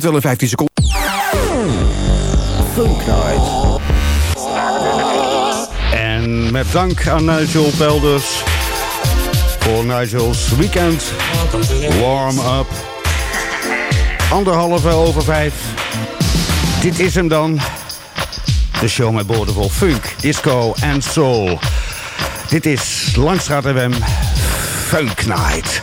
Dat wel 15 seconden. Funk En met dank aan Nigel Pelders voor Nigel's Weekend Warm Up. Anderhalve over vijf. Dit is hem dan. De show met boordevol funk, disco en soul. Dit is Langstraat FM Funk Night.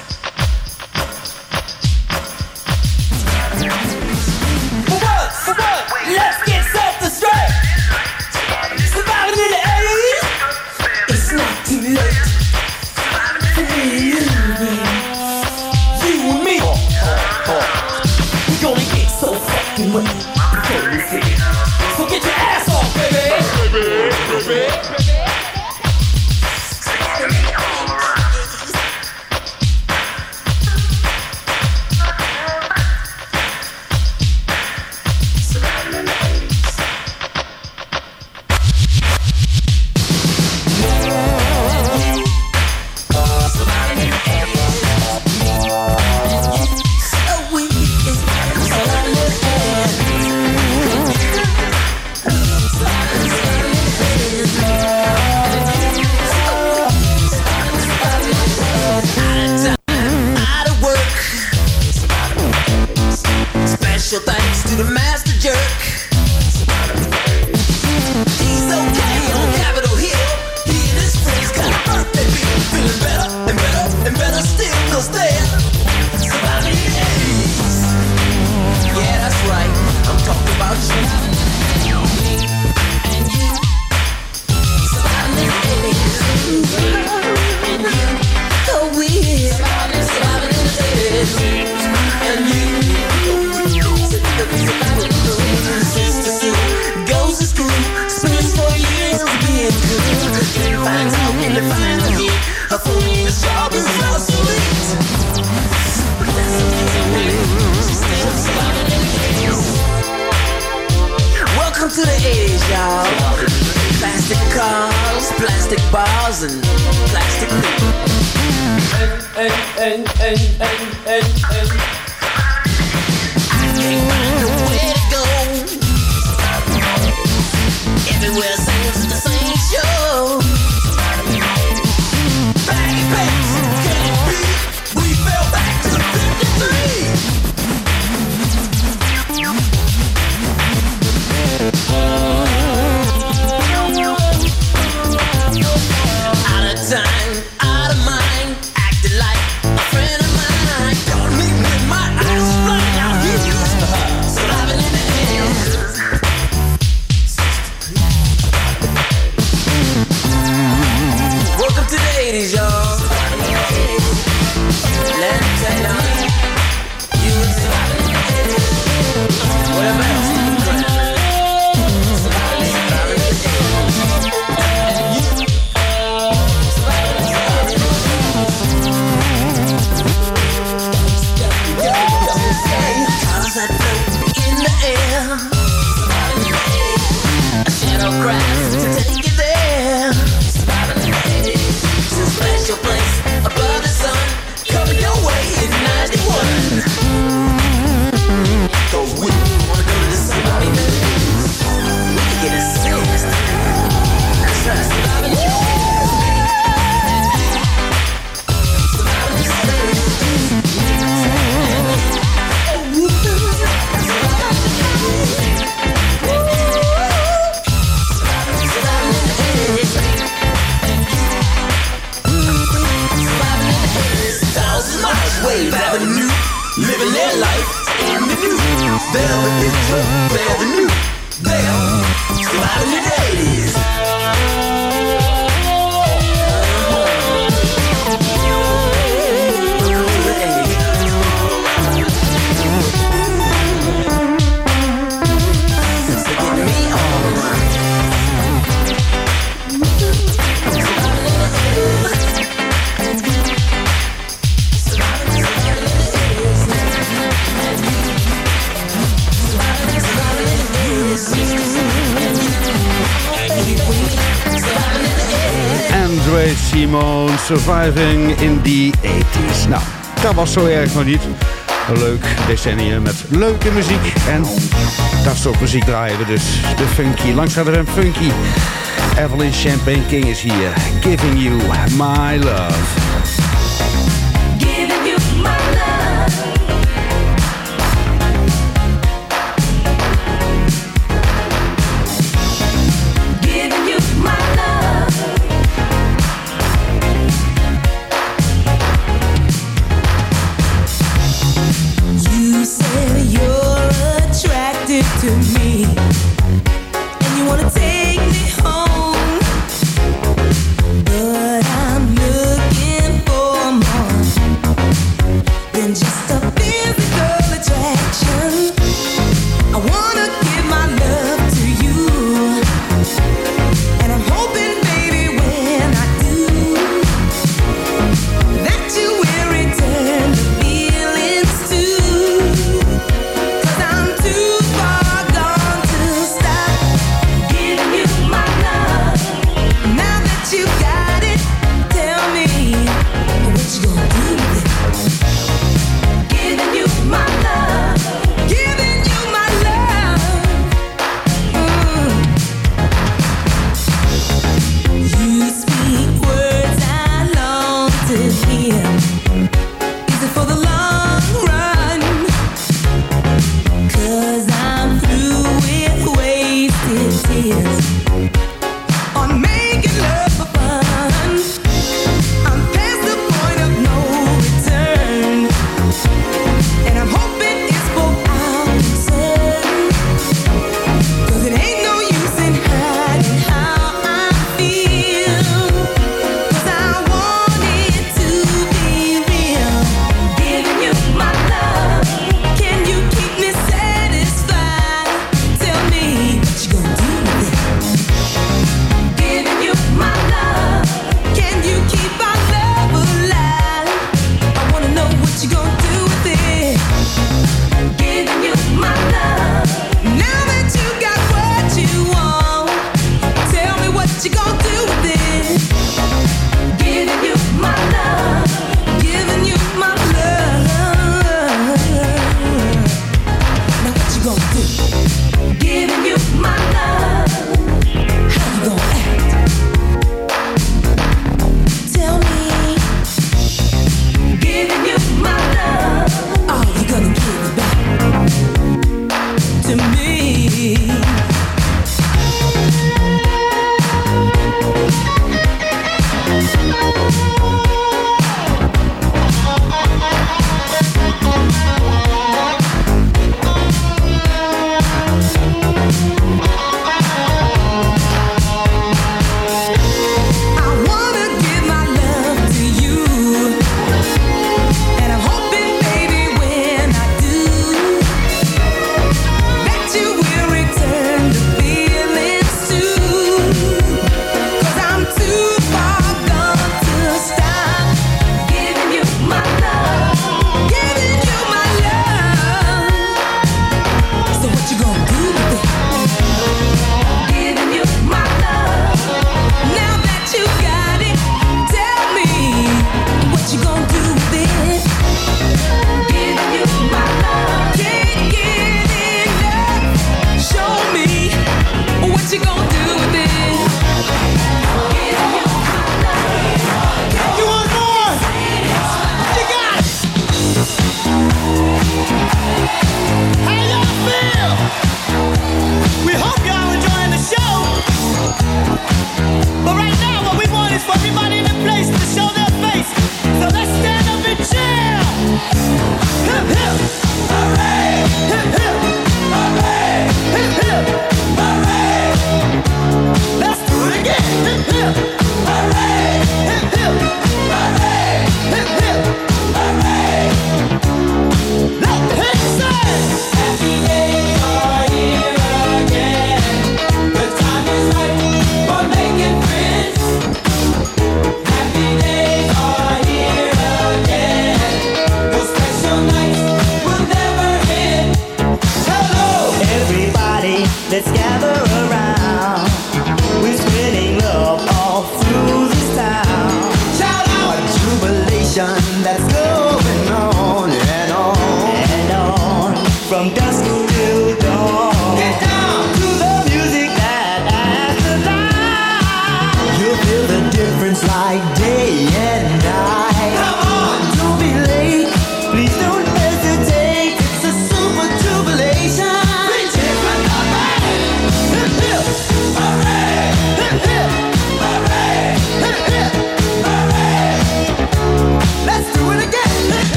Surviving in the 80s. Nou, dat was zo erg nog niet. Een leuk decennium met leuke muziek. En dat soort muziek draaien we dus. De funky. Langs gaat er een funky. Evelyn Champagne King is hier. Giving you my love.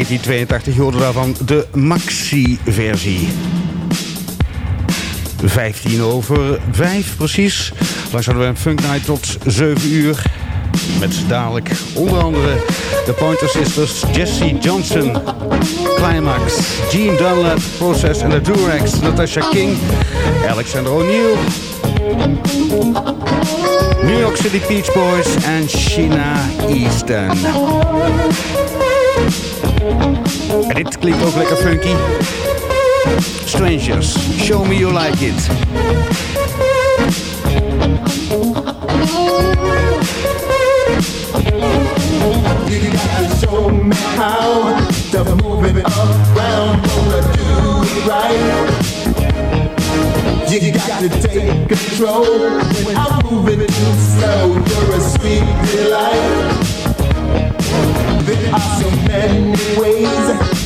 1982 hoorde daarvan de maxi-versie. 15 over 5 precies. Langs hadden we een Funk Night tot 7 uur. Met dadelijk onder andere de Pointer Sisters, Jesse Johnson, Climax, Gene Dunlap, Process en de Durex, Natasha King, Alexander O'Neill. New York City Beach Boys en China Eastern. En dit klinkt ook lekker funky. Strangers, show me you like it. You gotta show me how to move it around, gonna do it right. You got to take control when I'm moving too slow. You're a sweet delight.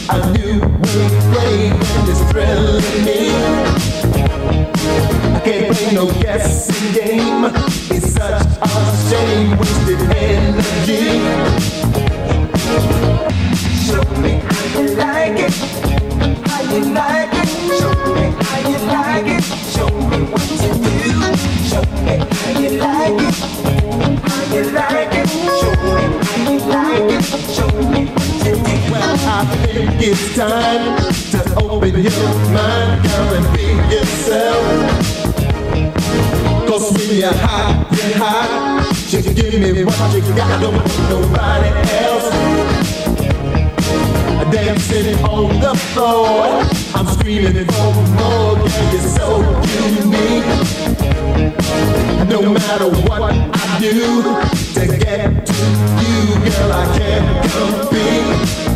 I knew you give me what you got, I don't want nobody else. Dancing on the floor, I'm screaming for more. Girl, you're so unique. No matter what I do to get to you, girl, I can't compete.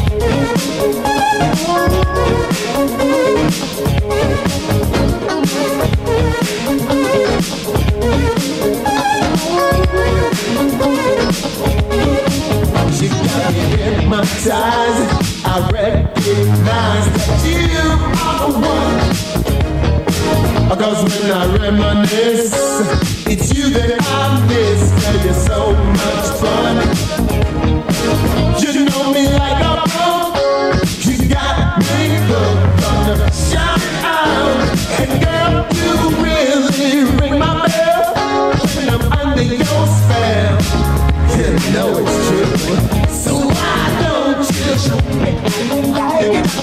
I recognize that you are the one. Cause when I reminisce, it's you that I miss. Girl, you're so much fun. You know me like a pro. You got me hooked on the shot.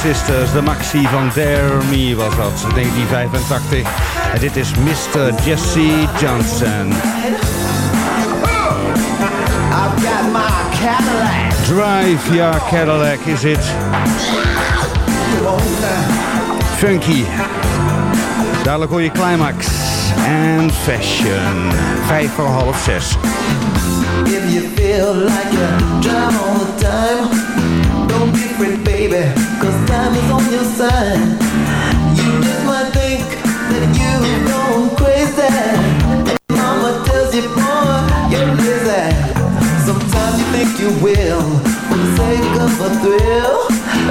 Sisters, de maxi van Dare Me was dat, 1985. En dit is Mr. Jesse Johnson. I've got my Cadillac. Drive your Cadillac is it. Funky. Dadelijk hoor je climax. En fashion. Vijf voor half zes. If you feel like you're on the time so cause time is on your side. You just might think that you crazy. mama tells you, boy, you're Sometimes you think you will, for thrill.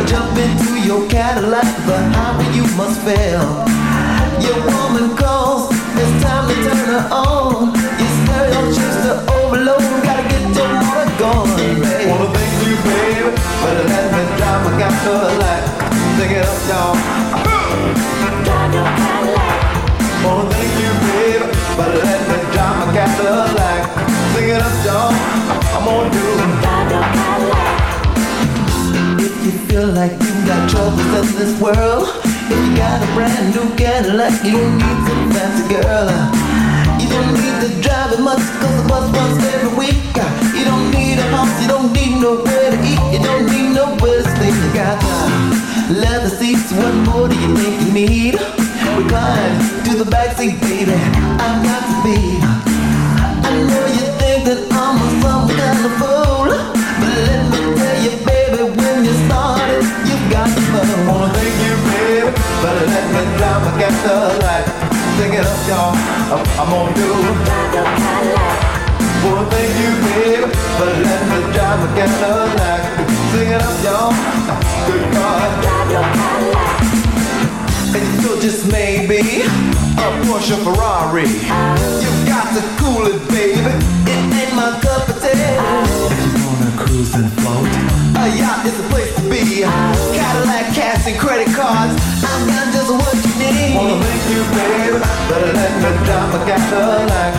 Jump into your Cadillac, you must fail. Your woman calls, it's time to turn her on. still choose to overload, gotta get your motor going, baby. But I Sing it up, y'all. Cadillac. Oh, thank you, But I Sing it up, y'all. I'm gonna do. Cadillac. If you feel like you got troubles in this world, if you got a brand new Cadillac, you need some fancy girl. You don't need to drive a much, cause the bus runs every week. You don't need nowhere to eat, you don't need nowhere to sleep. You got the leather seats, what more do you think you need? We're Recline to the backseat, baby. I've got to be. I know you think that I'm a some kind of fool, but let me tell you, baby, when you started, you got the phone. Wanna thank you, baby, but let me down. I got the light. Sing it up, y'all. I'm, I'm gonna do. Boy, thank you, babe. But let me drive a Cadillac. Sing it up, y'all. Good God. Drive your Cadillac. And still just maybe a Porsche Ferrari. You got to cool it, baby. It ain't my. a yacht is the place to be. Cadillac, cash, and credit cards. I've got just what you need. Wanna make you, baby, Better let me drive my Cadillac.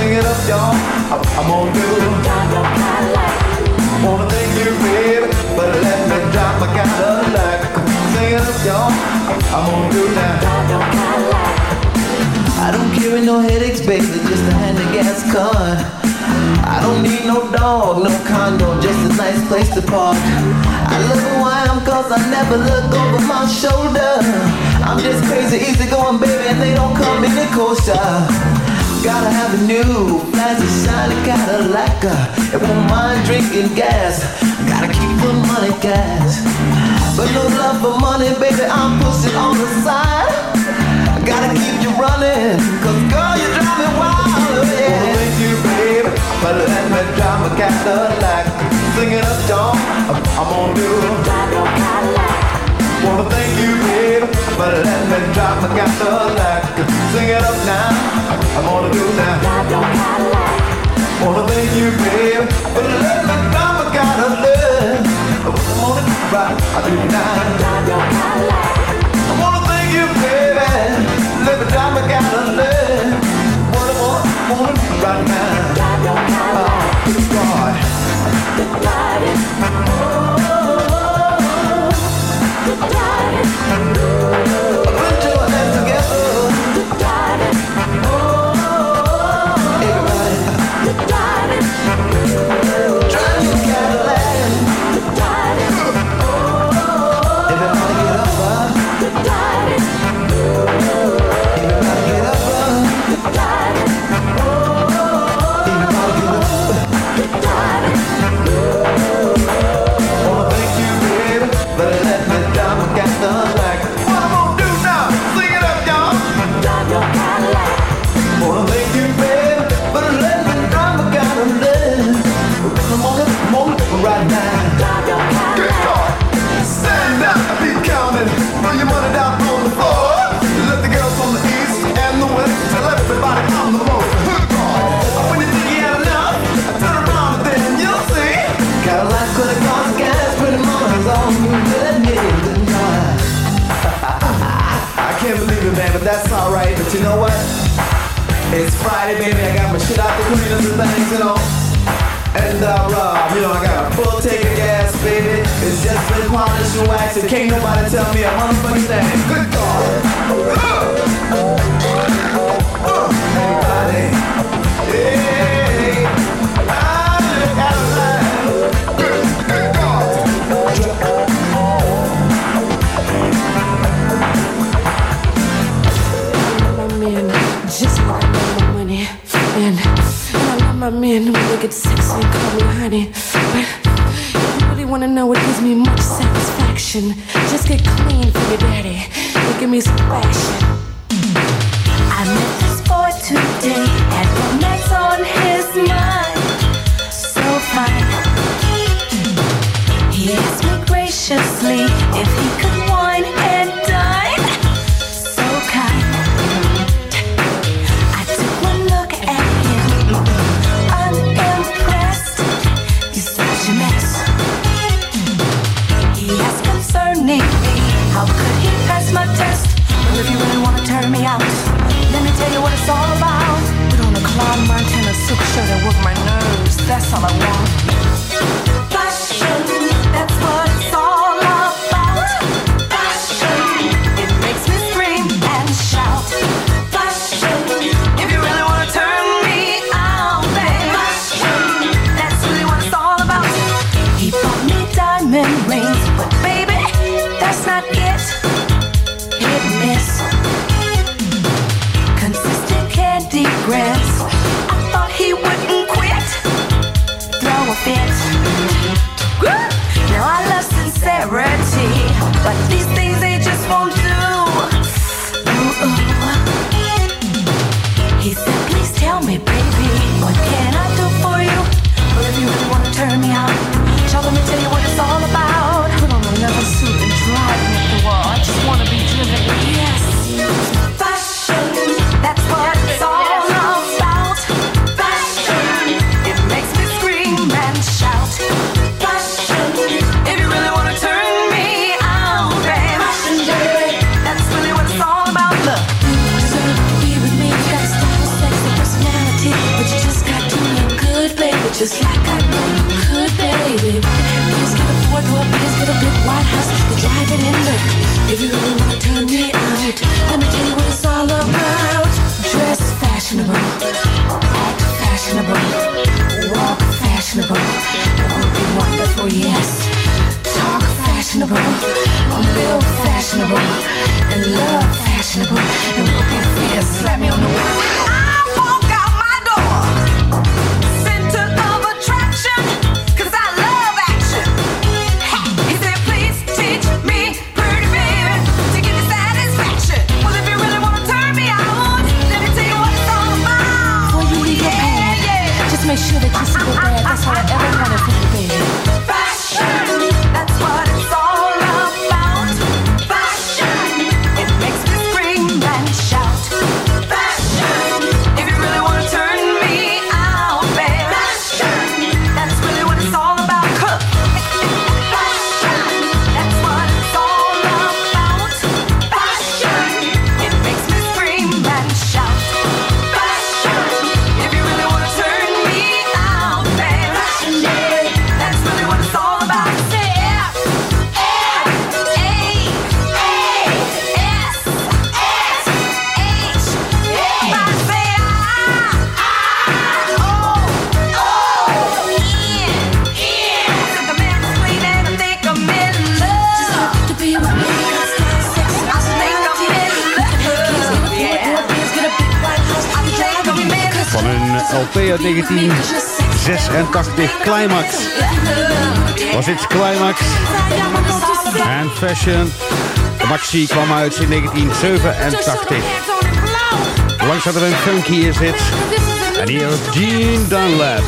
Sing it up, y'all. I'm, I'm gonna do. Wanna thank you, baby, Better let me drive my Cadillac. Sing it up, y'all. I'm gonna do that. I don't carry no headaches, baby, just a hand to gas car. I don't need no dog, no condo, just a nice place to park. I look why I am cause I never look over my shoulder. I'm just crazy, easy going, baby, and they don't come any the Gotta have a new, fancy, shiny Cadillac. It won't mind drinking gas. Gotta keep the money gas. But no love for money, baby, I'm pushing on the side. Gotta keep you running, cause girl, you drive me wild, yeah. But let me drive my Cadillac. Sing it up, dog. I'm gonna do it. Drive your Cadillac. Wanna thank you, babe. But let me drive my Cadillac. Sing it up now. I'm gonna do now. Drive your Cadillac. Wanna thank you, babe. But let me drive my Cadillac. I'm gonna do right. I do now. Drive your Cadillac. I wanna thank you, baby. Let me drive my Cadillac. What I want, wanna do right now. you know what? It's Friday, baby. I got my shit out the cleaners and things, you know. And uh, uh, you know, I got a full tank of gas, baby. It's just been polished and waxed. It can't nobody tell me a motherfucking thing. Good God. Uh, uh, everybody. Yeah. man, the we you get sexy and call me honey. But you really wanna know what gives me much satisfaction? Just get clean for your daddy and give me some action. I met this boy today. that's all I want. Just like I know could, baby. Please get a four door, please get a big white house. We're driving in there. If you really wanna turn me out, let me tell you what it's all about. Dress fashionable, act fashionable, walk fashionable. Don't be wonderful, yes. Talk fashionable, feel fashionable, and love fashionable. And we'll be Slap me on the wall. De maxi kwam uit in 1987. Langs hadden we een funky is zit, En hier Gene Dunlap.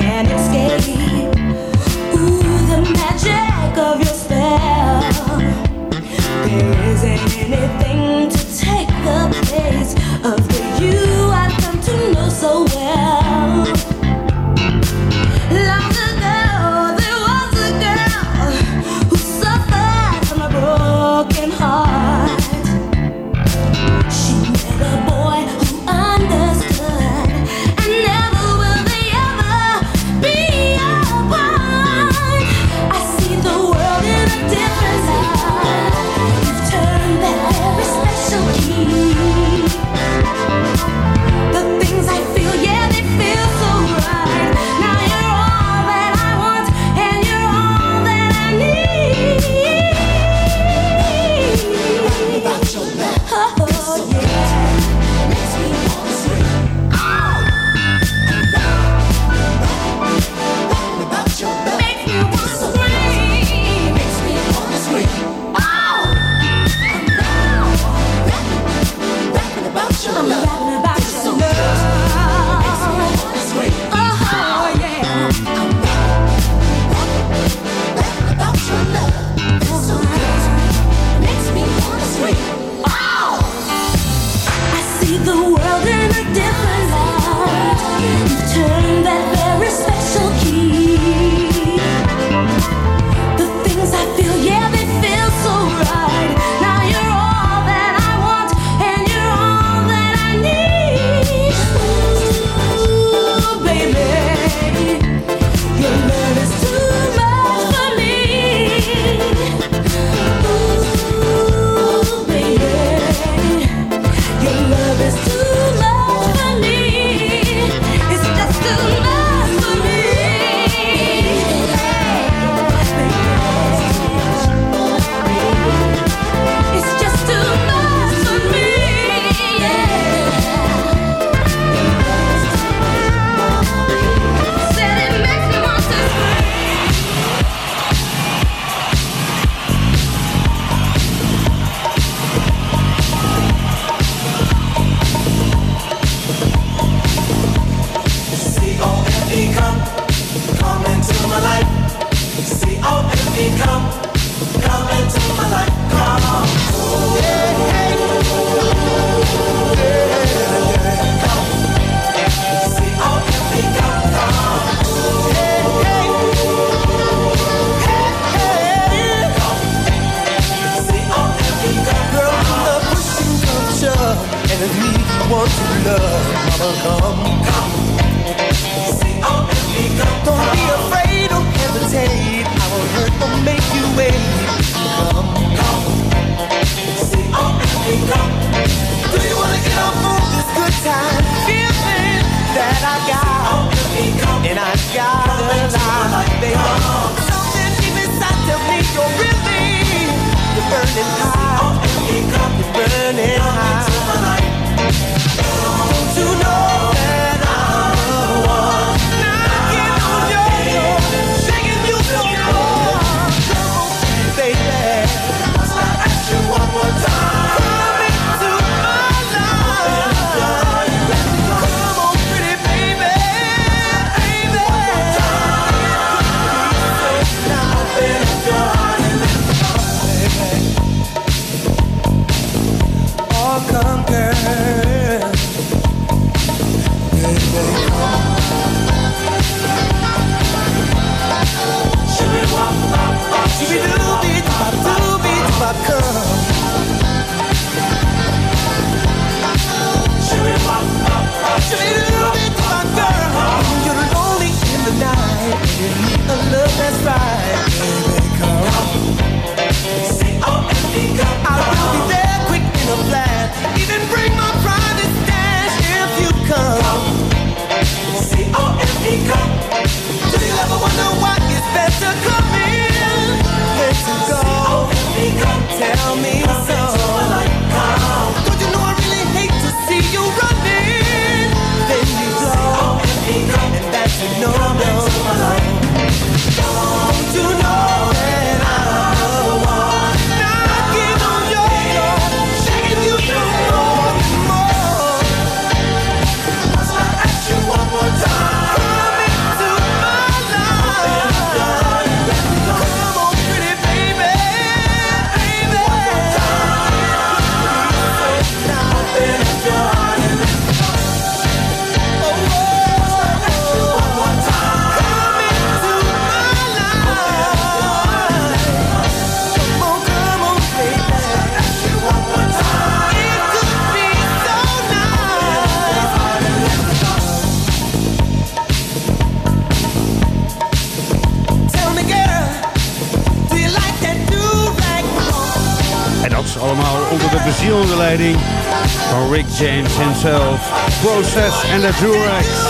can't escape. and the Durex.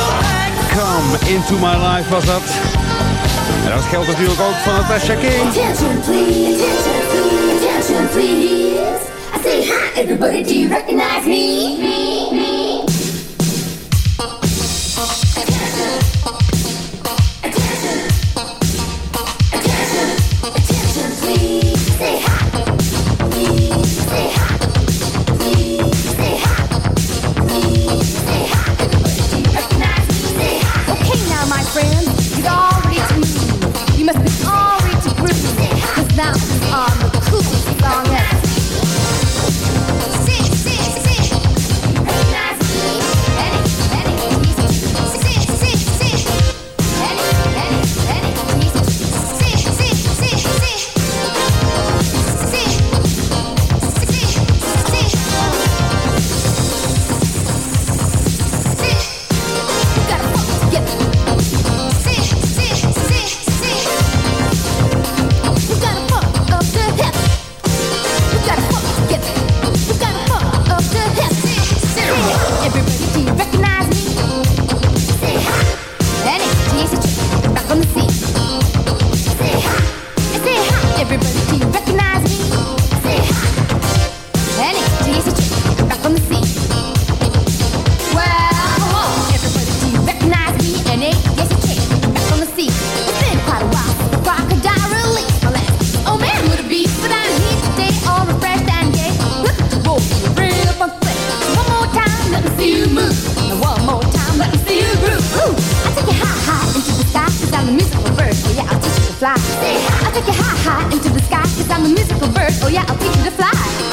I'm a musical bird. Oh yeah, I'll teach you to fly.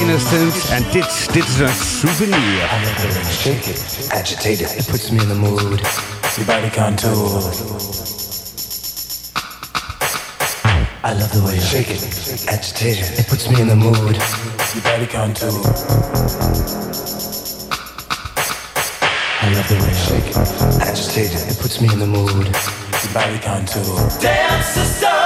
Innocence. And this, this is a souvenir. Shake it, agitate it. It puts me in the mood. The body contour. I love the way you shake it, agitate it. It puts me in the mood. Your body contour. I love the way you shake it, agitate it. It puts me in the mood. Your body contour. Dance the song.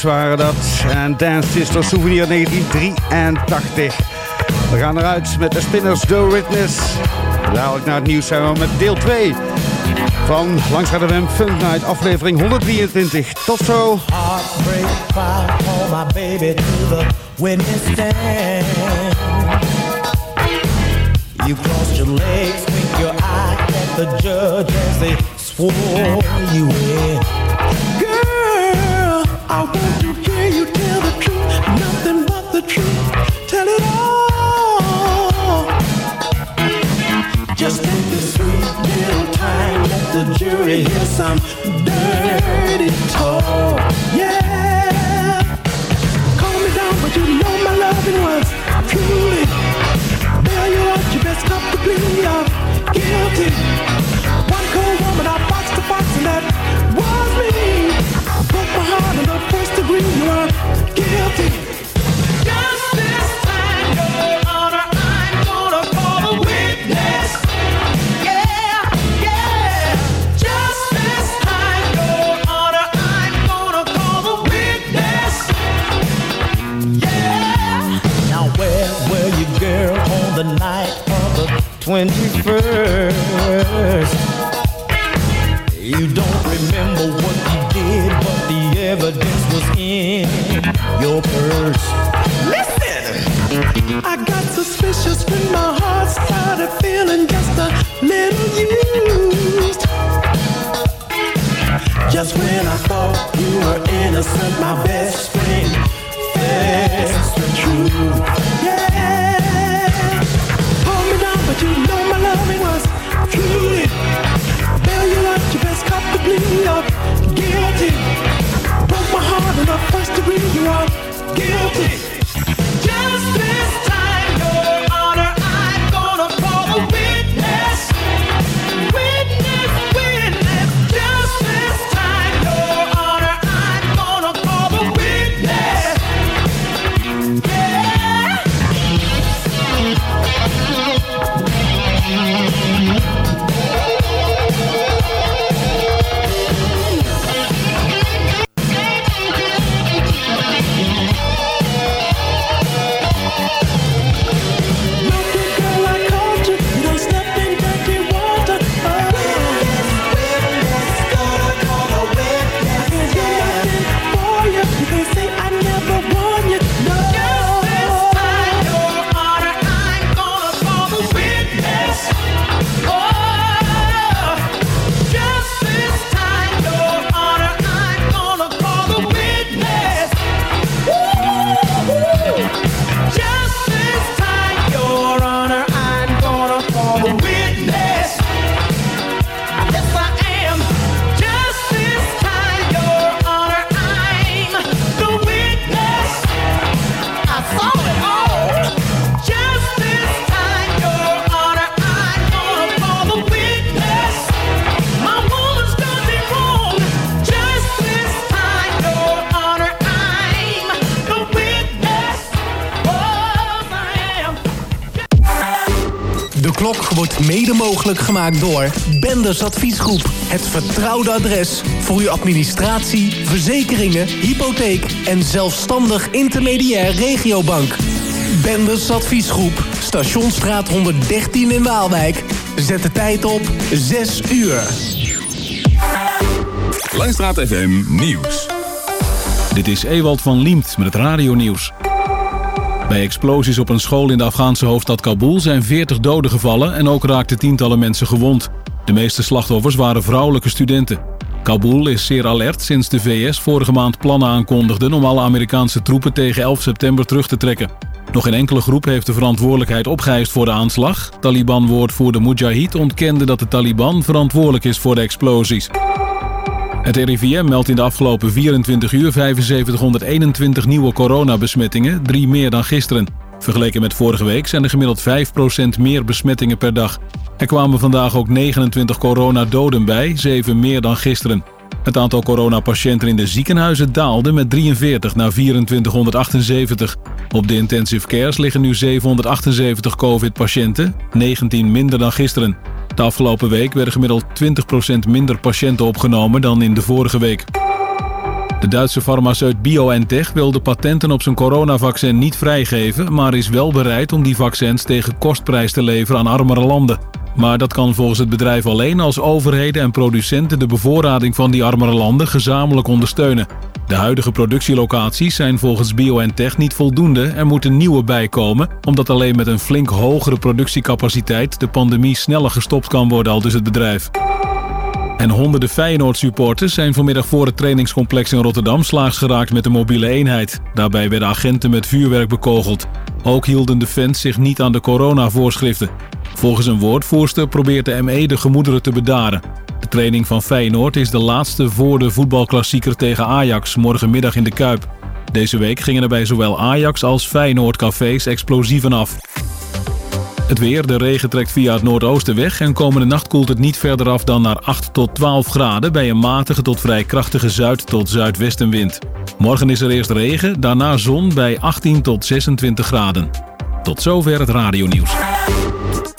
Zware waren dat. En Dance Sister Souvenir 1983. We gaan eruit met de Spinners Do Witness. Dadelijk naar het nieuws zijn we met deel 2 van Langs de Wem Funk Night, aflevering 123. Tot zo! You your legs, your eye the judge you I want to hear you tell the truth, nothing but the truth. Tell it all. Just take this sweet little time, let the jury hear some dirty talk. Yeah. calm me down, but you know my loving was truly. Now you want your best cup to bleed off. Guilty. guilty. gemaakt door Benders Adviesgroep. Het vertrouwde adres voor uw administratie, verzekeringen, hypotheek en zelfstandig intermediair regiobank. Benders Adviesgroep, Stationsstraat 113 in Waalwijk. Zet de tijd op 6 uur. Langstraat FM Nieuws. Dit is Ewald van Liemt met het radionieuws. Bij explosies op een school in de Afghaanse hoofdstad Kabul zijn 40 doden gevallen en ook raakten tientallen mensen gewond. De meeste slachtoffers waren vrouwelijke studenten. Kabul is zeer alert sinds de VS vorige maand plannen aankondigde om alle Amerikaanse troepen tegen 11 september terug te trekken. Nog geen enkele groep heeft de verantwoordelijkheid opgeëist voor de aanslag. Taliban-woordvoerder Mujahid ontkende dat de Taliban verantwoordelijk is voor de explosies. Het RIVM meldt in de afgelopen 24 uur 7521 nieuwe coronabesmettingen, drie meer dan gisteren. Vergeleken met vorige week zijn er gemiddeld 5% meer besmettingen per dag. Er kwamen vandaag ook 29 coronadoden bij, 7 meer dan gisteren. Het aantal coronapatiënten in de ziekenhuizen daalde met 43 naar 2478. Op de intensive cares liggen nu 778 covid-patiënten, 19 minder dan gisteren. De afgelopen week werden gemiddeld 20% minder patiënten opgenomen dan in de vorige week. De Duitse farmaceut BioNTech wil de patenten op zijn coronavaccin niet vrijgeven, maar is wel bereid om die vaccins tegen kostprijs te leveren aan armere landen. Maar dat kan volgens het bedrijf alleen als overheden en producenten de bevoorrading van die armere landen gezamenlijk ondersteunen. De huidige productielocaties zijn volgens BioNTech niet voldoende en moeten nieuwe bijkomen, omdat alleen met een flink hogere productiecapaciteit de pandemie sneller gestopt kan worden, al dus het bedrijf. En honderden Feyenoord-supporters zijn vanmiddag voor het trainingscomplex in Rotterdam slaags geraakt met de mobiele eenheid. Daarbij werden agenten met vuurwerk bekogeld. Ook hielden de fans zich niet aan de coronavoorschriften. Volgens een woordvoerster probeert de ME de gemoederen te bedaren. De training van Feyenoord is de laatste voor de voetbalklassieker tegen Ajax morgenmiddag in de Kuip. Deze week gingen er bij zowel Ajax als Feyenoord cafés explosieven af. Het weer, de regen trekt via het noordoosten weg en komende nacht koelt het niet verder af dan naar 8 tot 12 graden bij een matige tot vrij krachtige zuid- tot zuidwestenwind. Morgen is er eerst regen, daarna zon bij 18 tot 26 graden. Tot zover het radionieuws.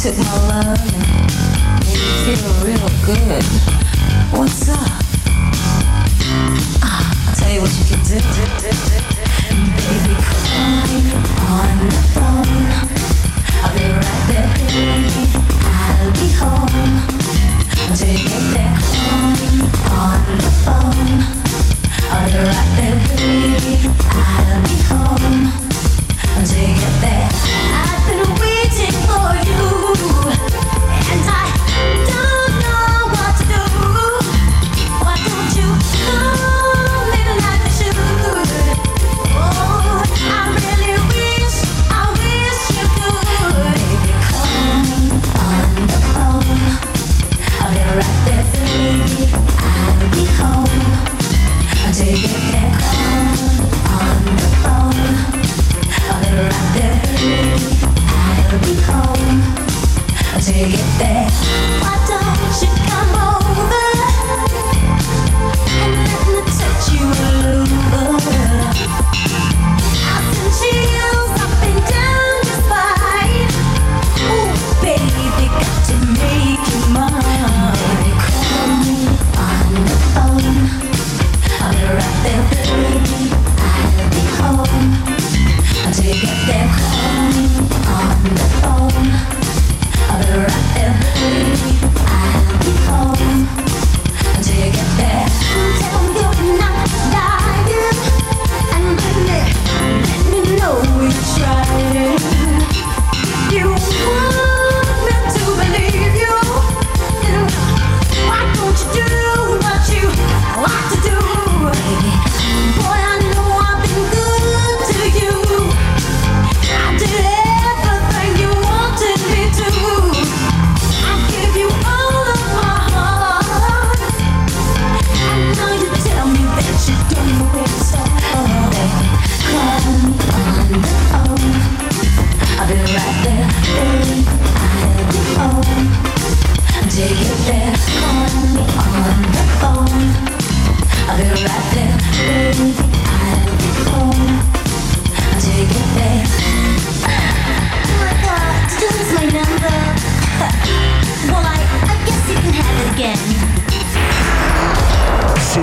Took my love and made me feel real good. What's up? Ah, I'll tell you what you can do. Baby, call on the phone. I'll be right there, baby. I'll be home. Until you get there, call on the phone. I'll be right there.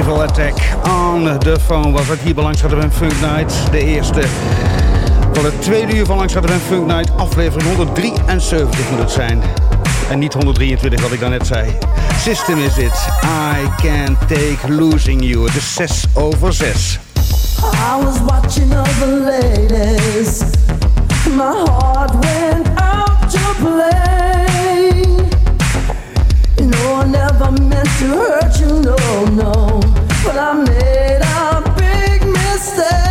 Evil Attack on the Phone was het hier bij en Funk Night. De eerste van het tweede uur van en Funk Night, aflevering 173 moet het zijn. En niet 123 wat ik daarnet zei. System is it. I can't take losing you. Het is 6 over 6. I was watching other ladies. My heart went out to play. No, I never meant to hurt you, no, no. But I made a big mistake.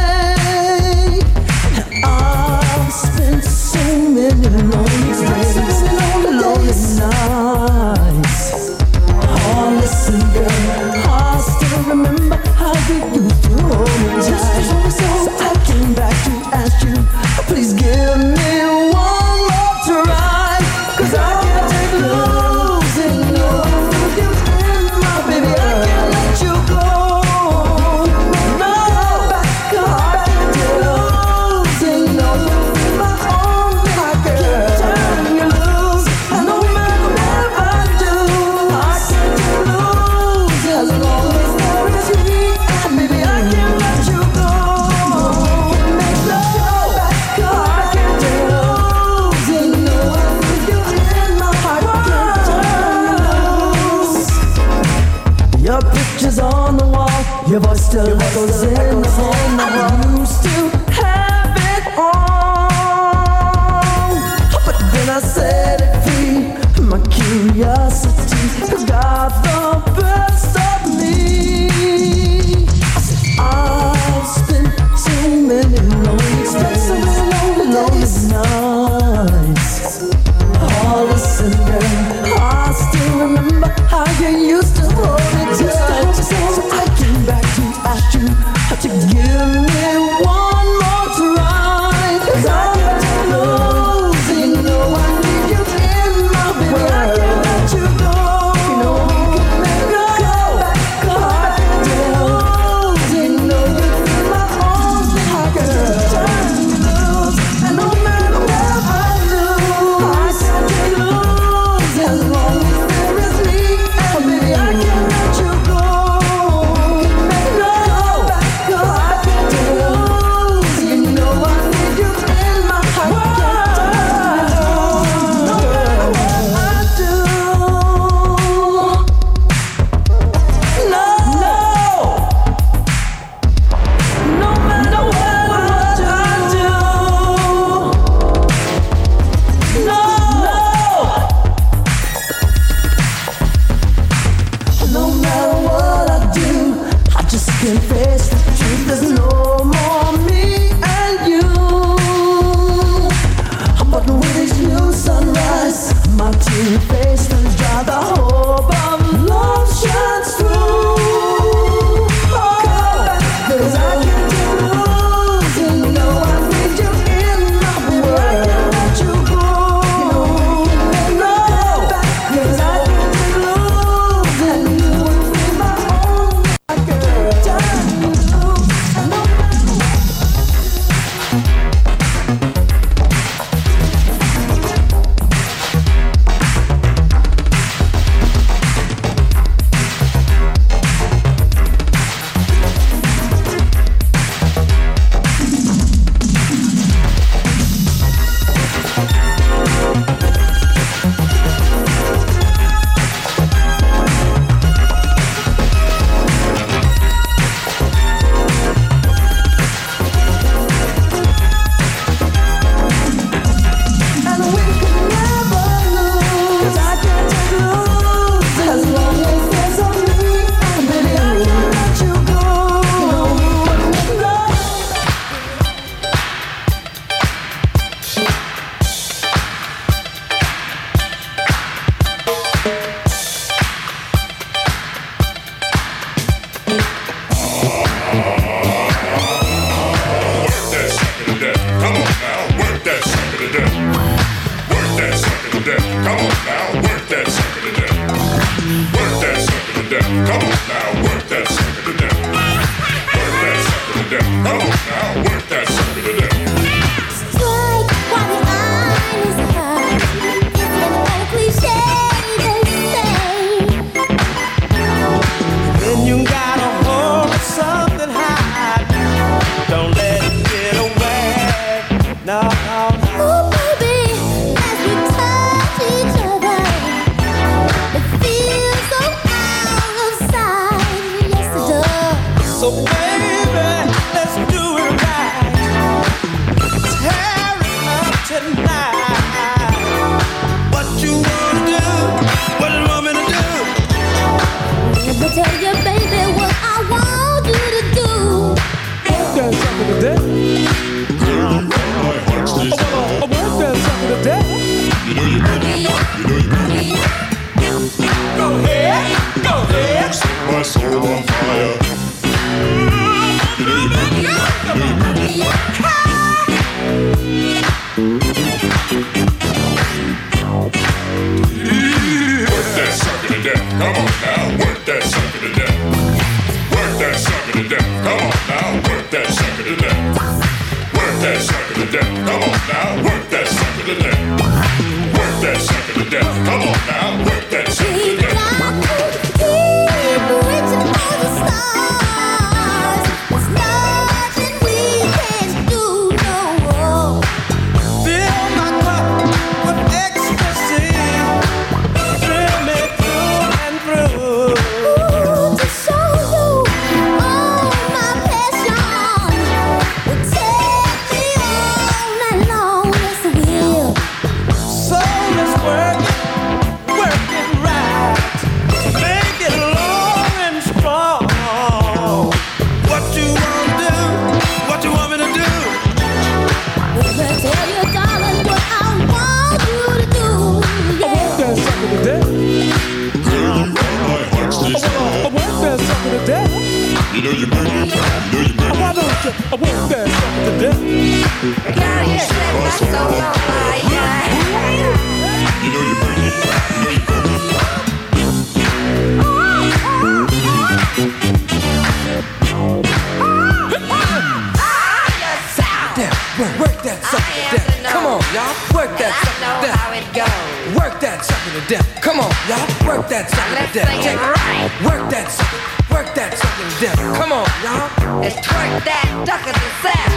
y'all. Work that sucker to death. Take right. Work that sucker. Work that sucker to death. Come on, y'all. Let's twerk that sucker to death.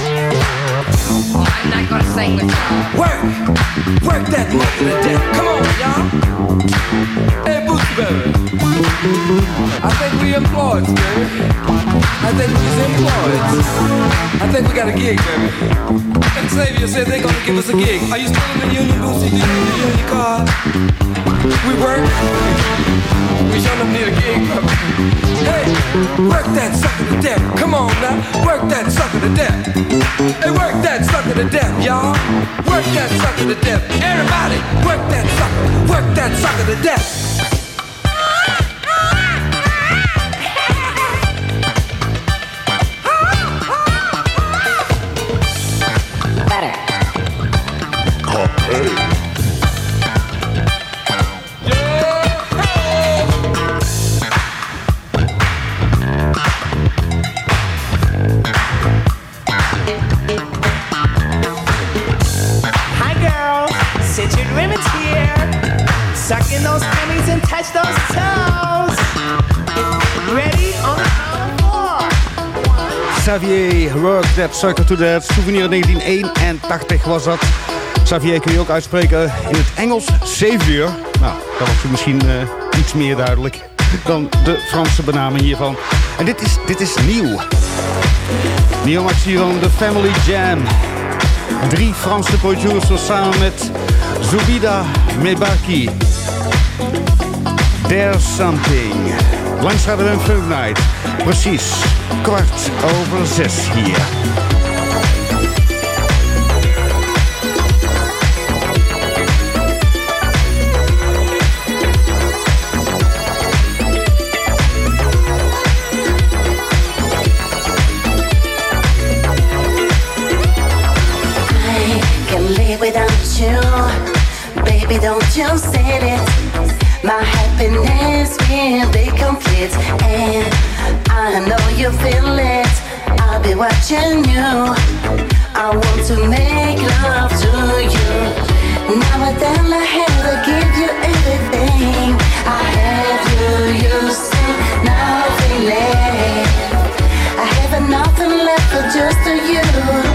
I'm not gonna sing with y'all. Work. Work that sucker to death. Come on, y'all. Hey, Bootsy Baby. I think we employed, baby. I think we's employed. I think we got a gig, baby. And Xavier said they're gonna give us a gig. Are you still in the union, Bootsy? Do you need a union card? We work. We show them need a gig. Hey, work that sucker to death. Come on now, work that sucker to death. Hey, work that sucker to death, y'all. Work that sucker to death. Everybody, work that sucker. Work that sucker to death. Work That Sucker to Death. Souvenir 1981 was dat. Xavier kun je ook uitspreken in het Engels. Xavier. Nou, dat was misschien eh, iets meer duidelijk dan de Franse benaming hiervan. En dit is, dit is nieuw. Neon van The Family Jam. Drie Franse producers samen met Zubida Mebaki. There's something. Langs hadden we een Night. Precies. kwart over zes hier. Baby, don't you say it. My happiness will be complete. And I know you feel it. I'll be watching you. I want to make love to you. Now and then I have to give you everything. I have you used to nothing left. I have nothing left but just you.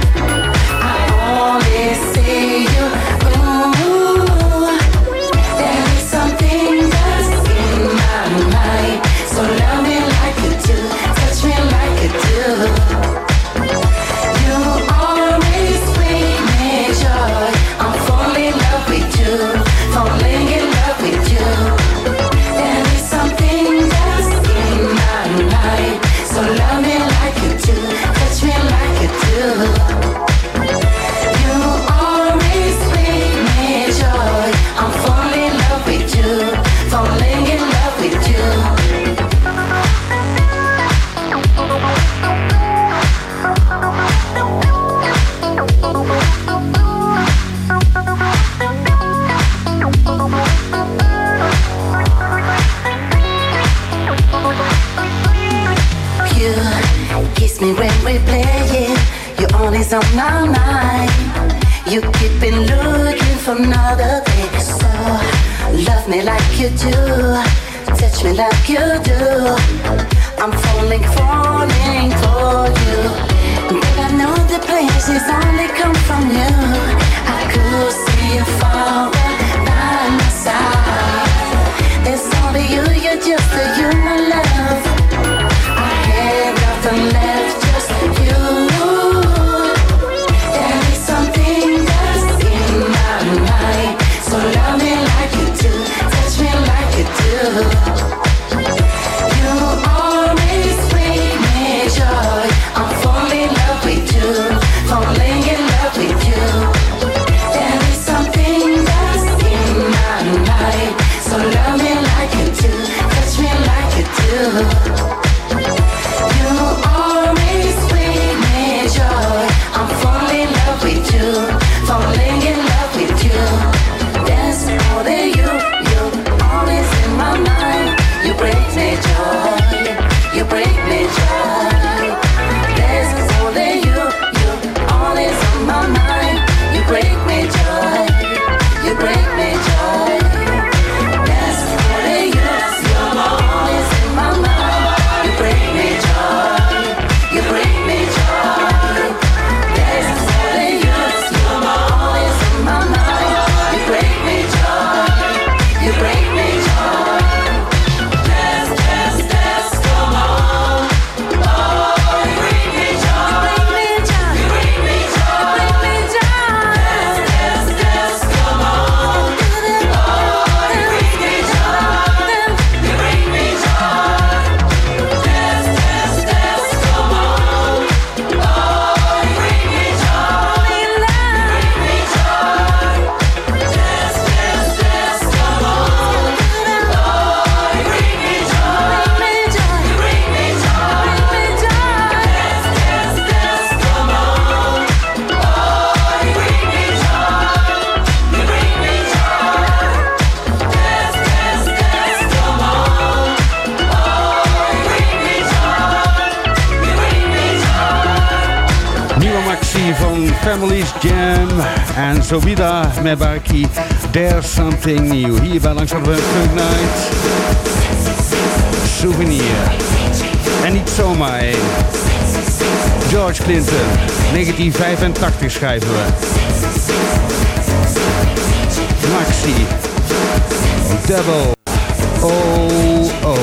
You keep been looking for another thing. So love me like you do, touch me like you do. I'm falling, falling for you. But I know the pleasure's only come from you. I could see you far Family's Jam en Sobida Mebaki. There's something new. Hier bij Langs Advent Night. Souvenir. En niet zomaar één. George Clinton, 1985 schrijven we. Maxi. Devil Oh, oh.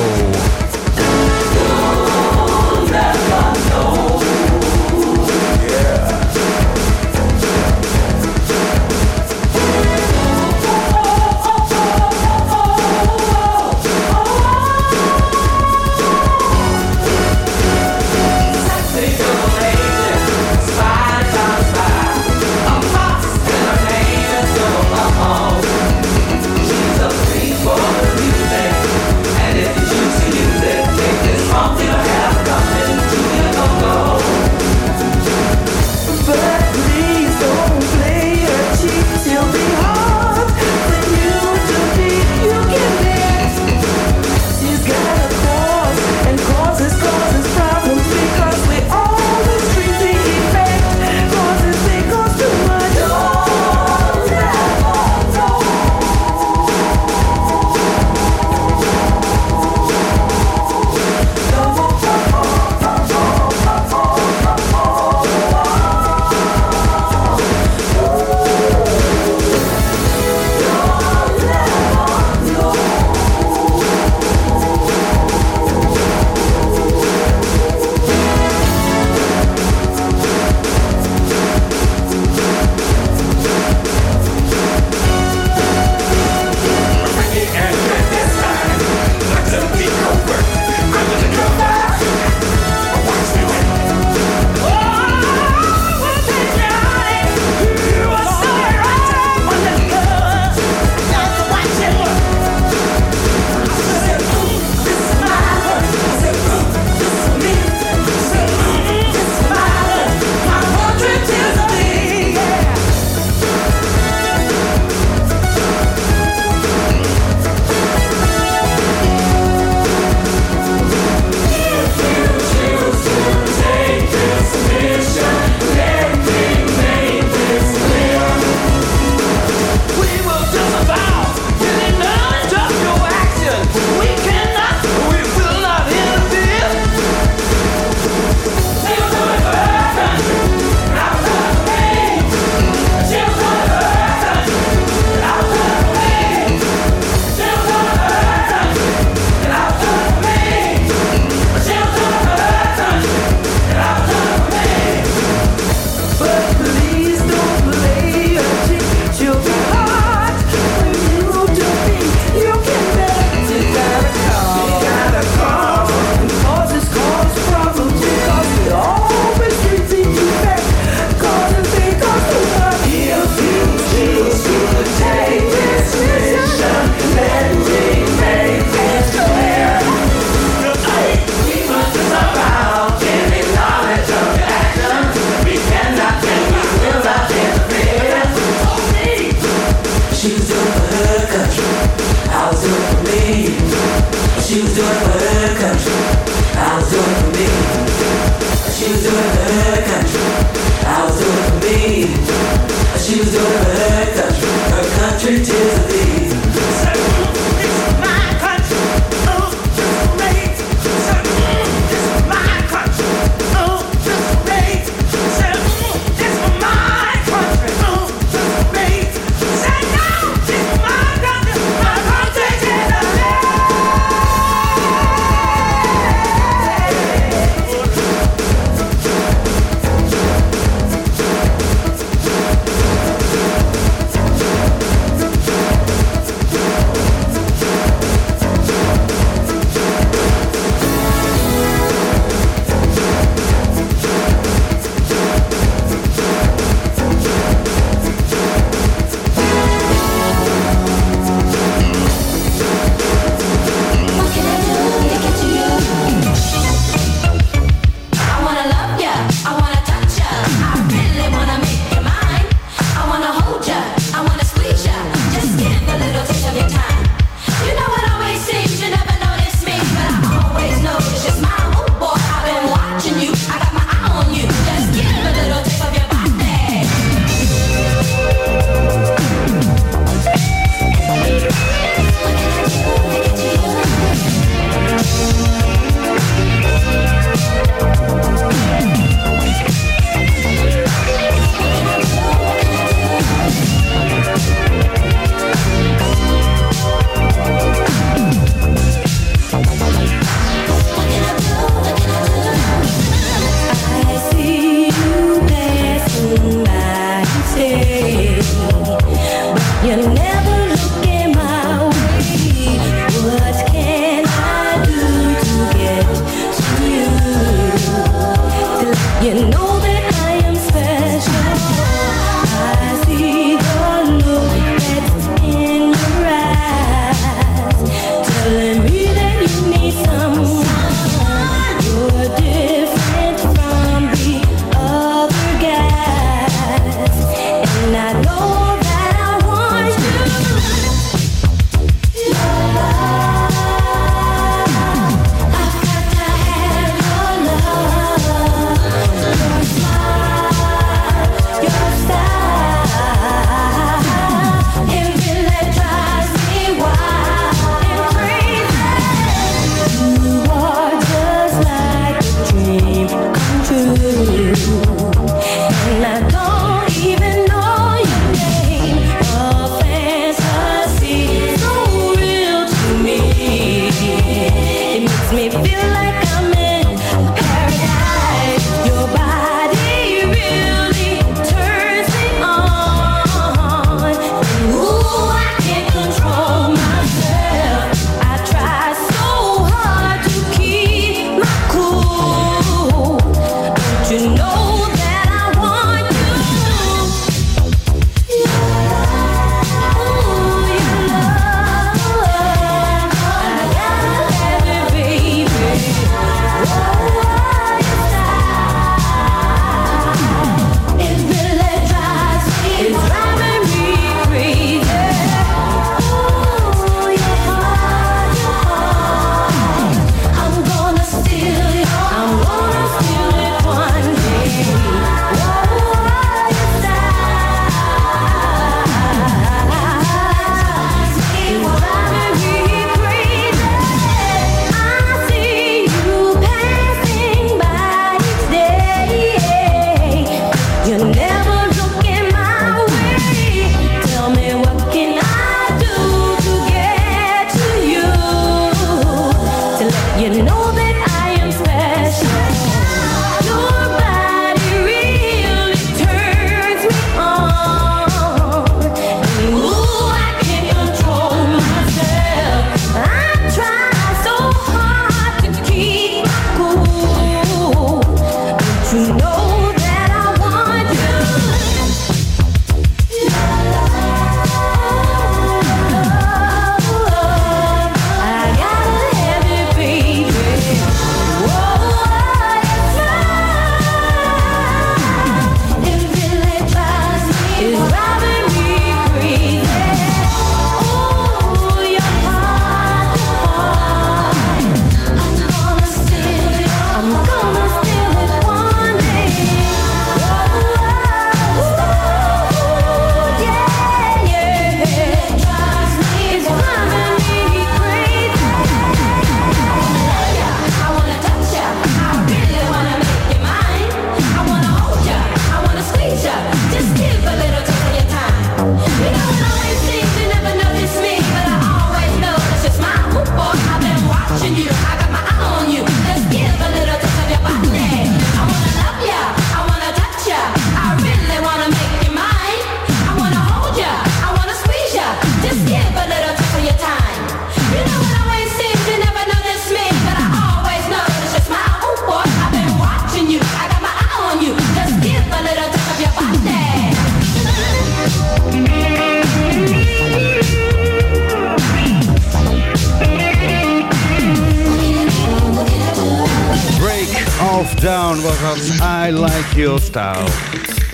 Style.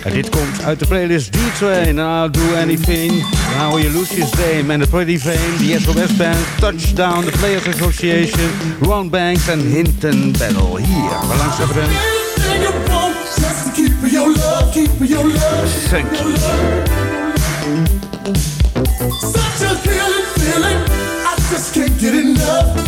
En dit komt uit de playlist D-Train. I'll do anything. now hoor je Lucius Dame en The Pretty Fame. The SOS Band, Touchdown, The Players Association. Ron Banks en Hinton Battle. Hier, we langs hebben hem. Thank you. Such a feeling, feeling. I just can't get enough.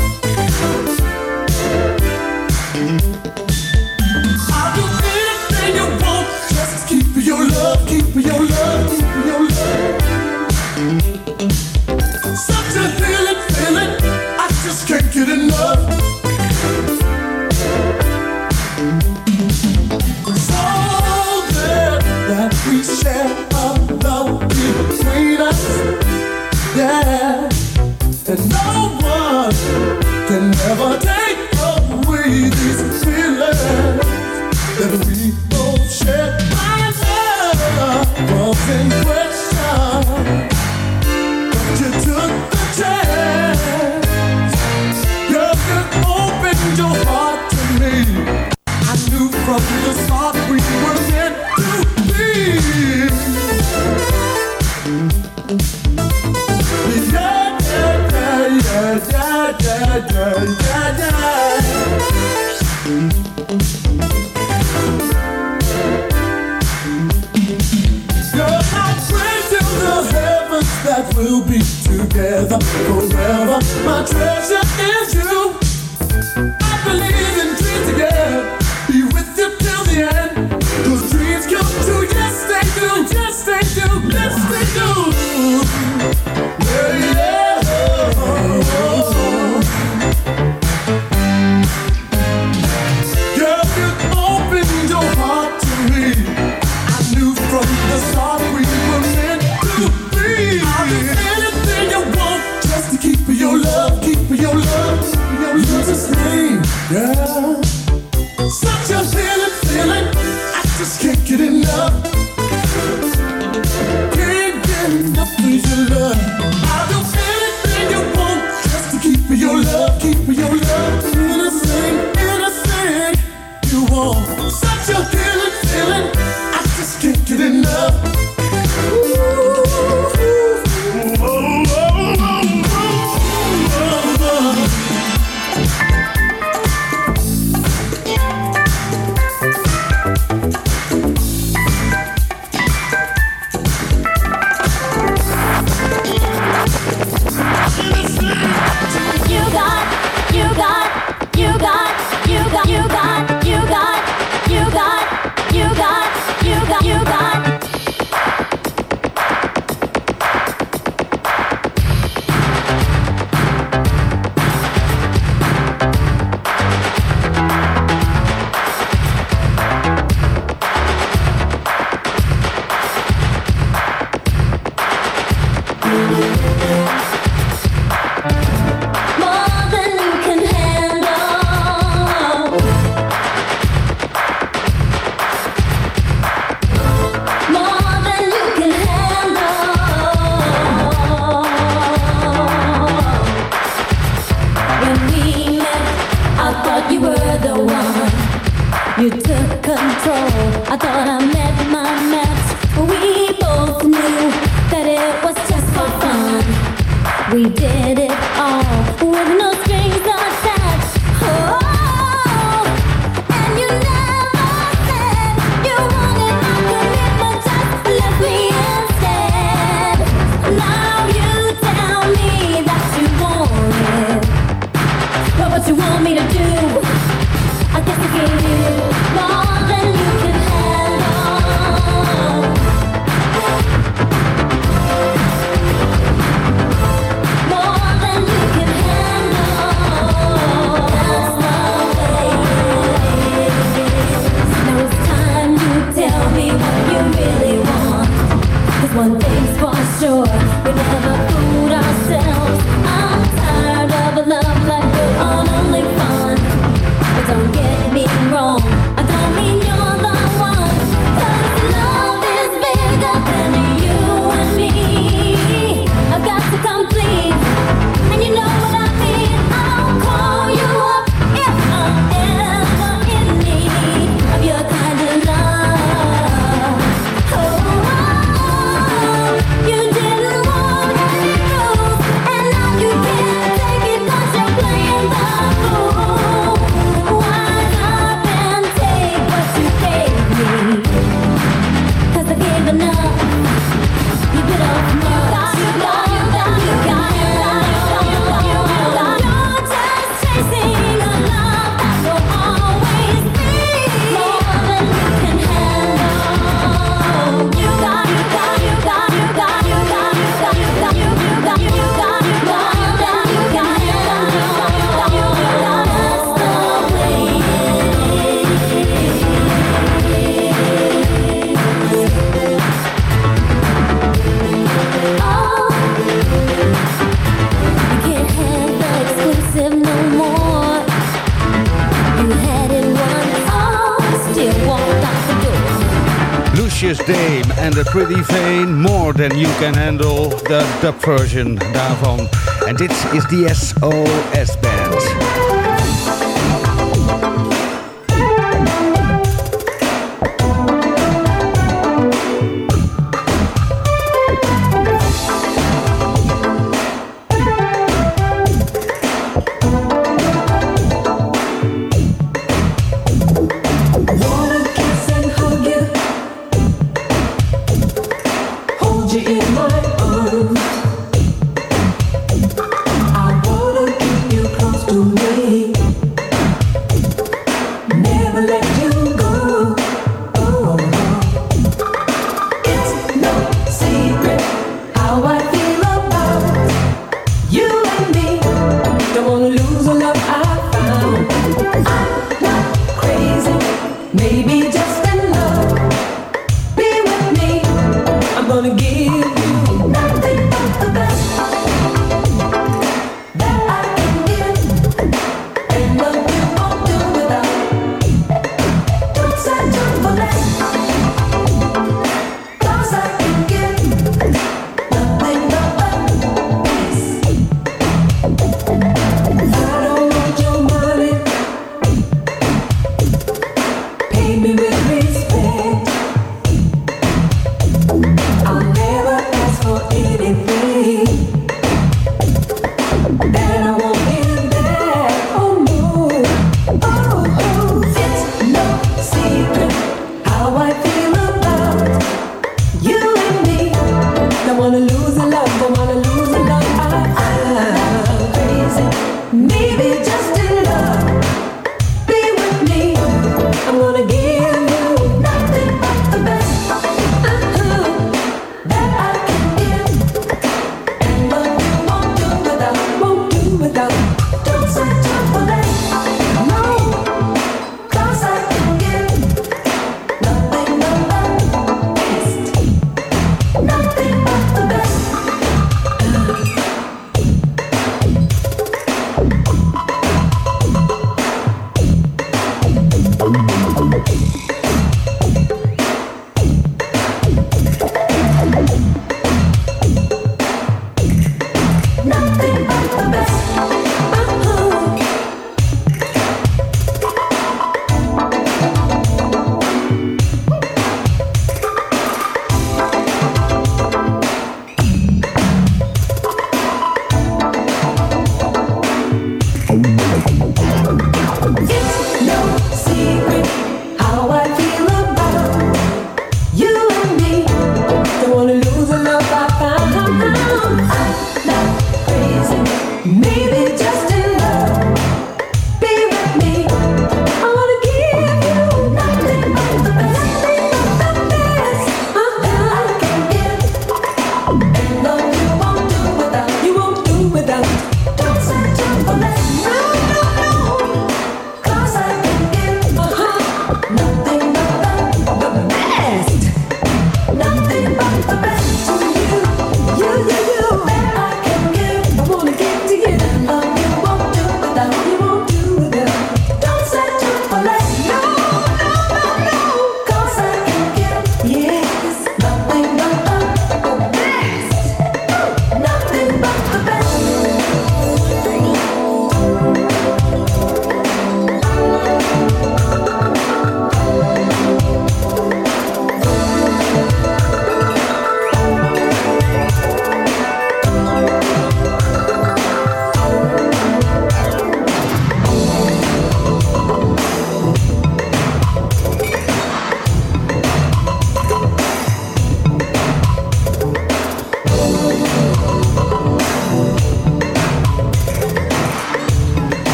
Can Handle, de dub version daarvan. En dit is de SOS.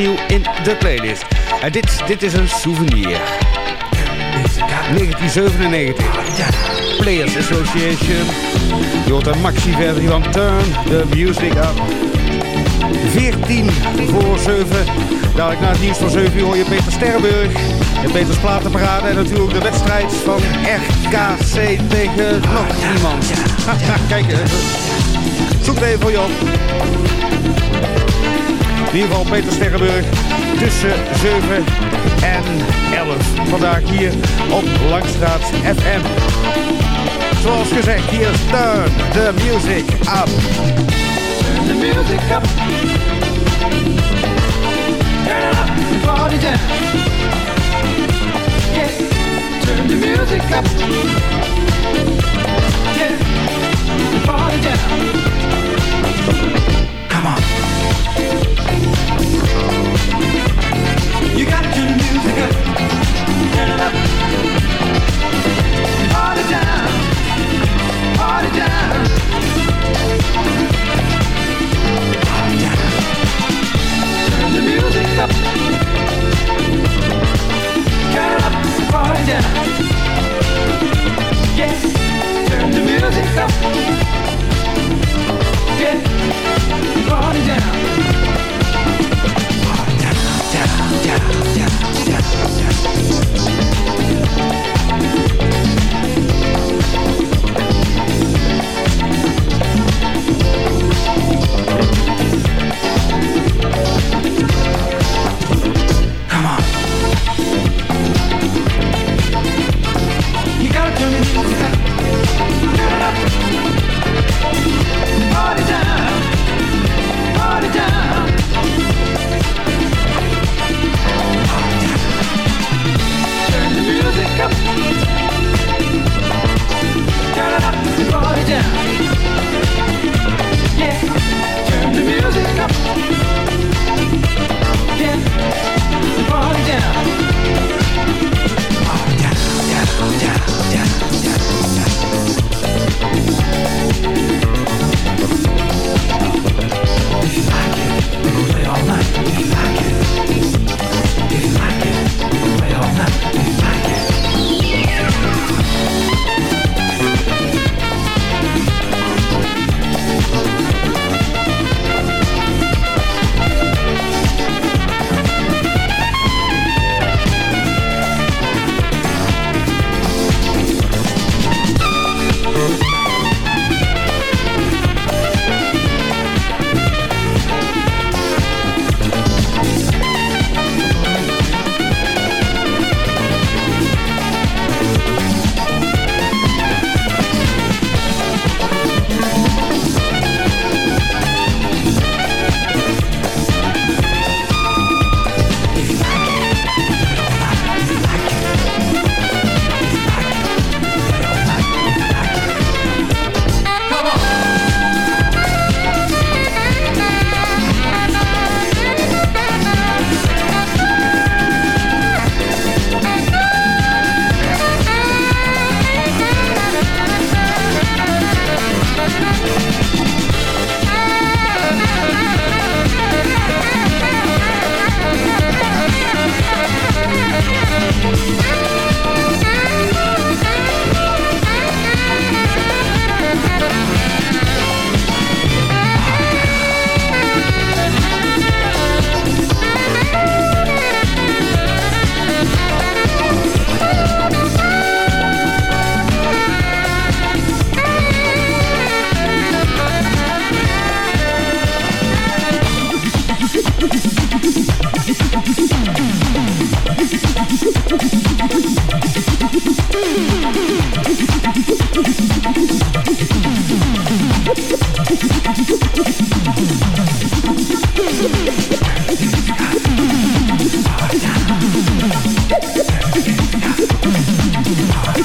nieuw in de playlist. En eh, dit, dit is een souvenir. 1997. Players Association. Je hoort maxi-versie van Turn the Music Up. 14 voor 7. Dadelijk na het nieuws van 7 uur hoor je Peter Sterburg. En Peters Platenparade. En natuurlijk de wedstrijd van RKC tegen nog iemand. Kijk, zoek het even voor je op. In ieder geval Peter Sterrenburg tussen 7 en 11. Vandaag hier op Langstraat FM. Zoals gezegd, hier is Turn the Music Up. Turn the music up. Turn it up, party dance.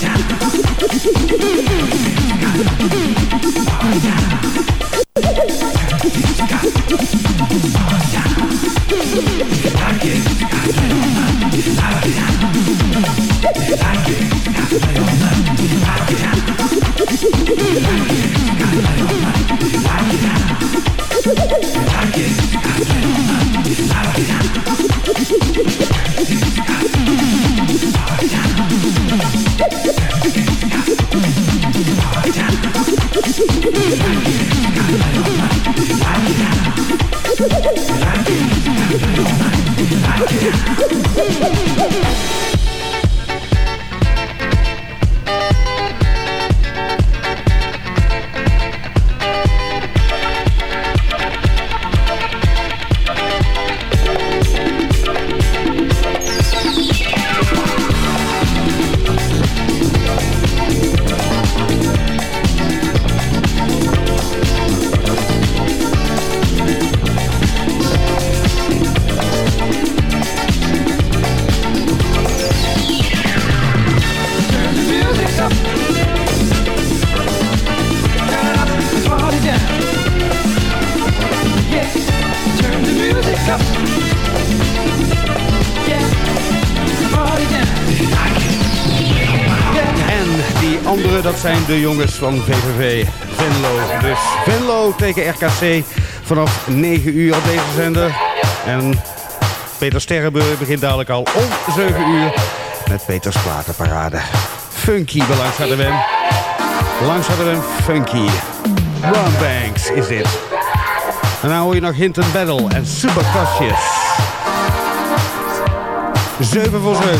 Ja. de jongens van VVV Venlo. Dus Venlo tegen RKC vanaf 9 uur op deze zender. En Peter Sterrenburg begint dadelijk al om 7 uur met Peters Platenparade. Funky belangstelling. Langs Langstelling Langs Funky. Ron Banks is dit. En nou hoor je nog Hinton Battle en Super Cautious. 7 voor 7.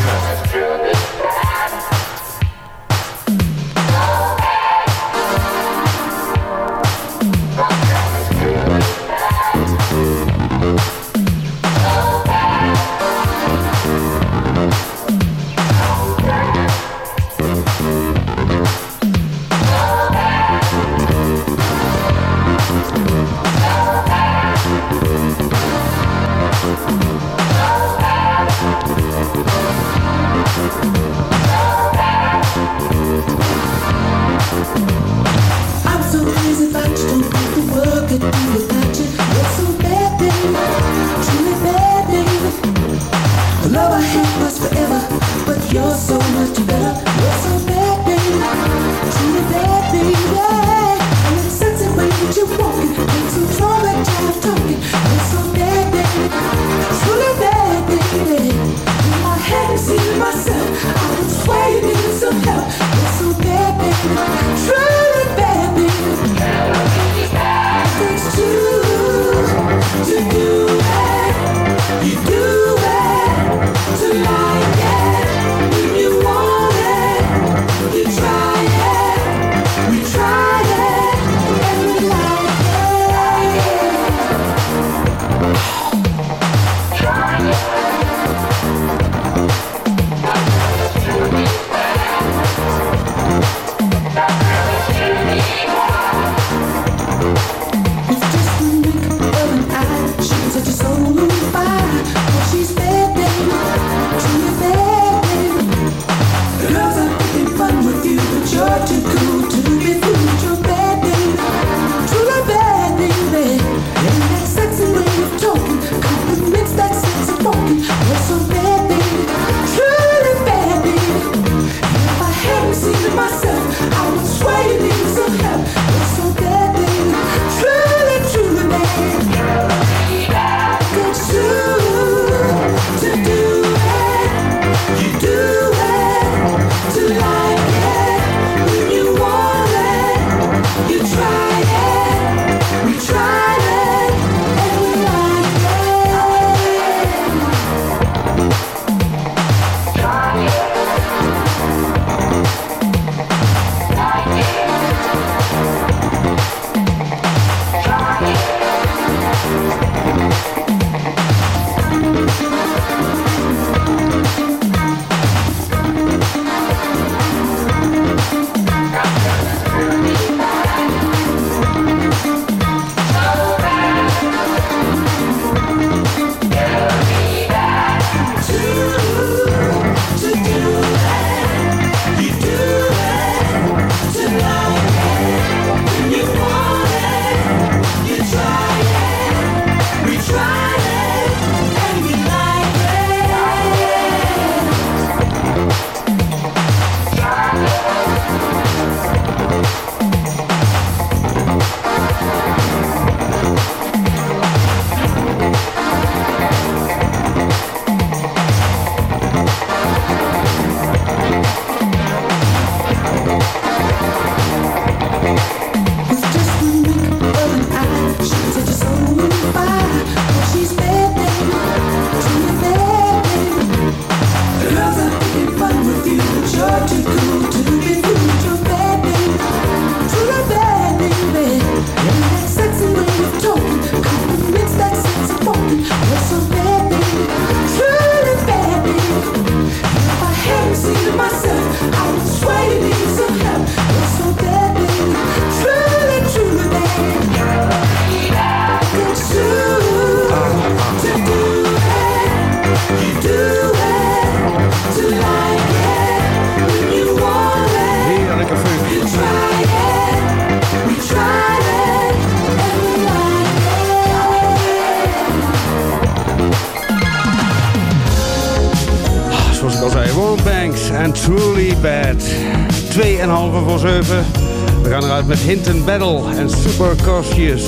Titan Battle en Super Cautious.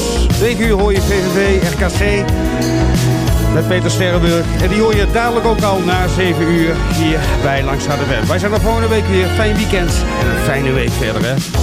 uur hoor je VVV, RKC met Peter Sterrenburg. En die hoor je dadelijk ook al na 7 uur hier bij Langs weg. Wij zijn er volgende week weer. Fijn weekend en een fijne week verder hè.